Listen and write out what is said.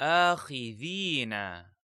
آخذين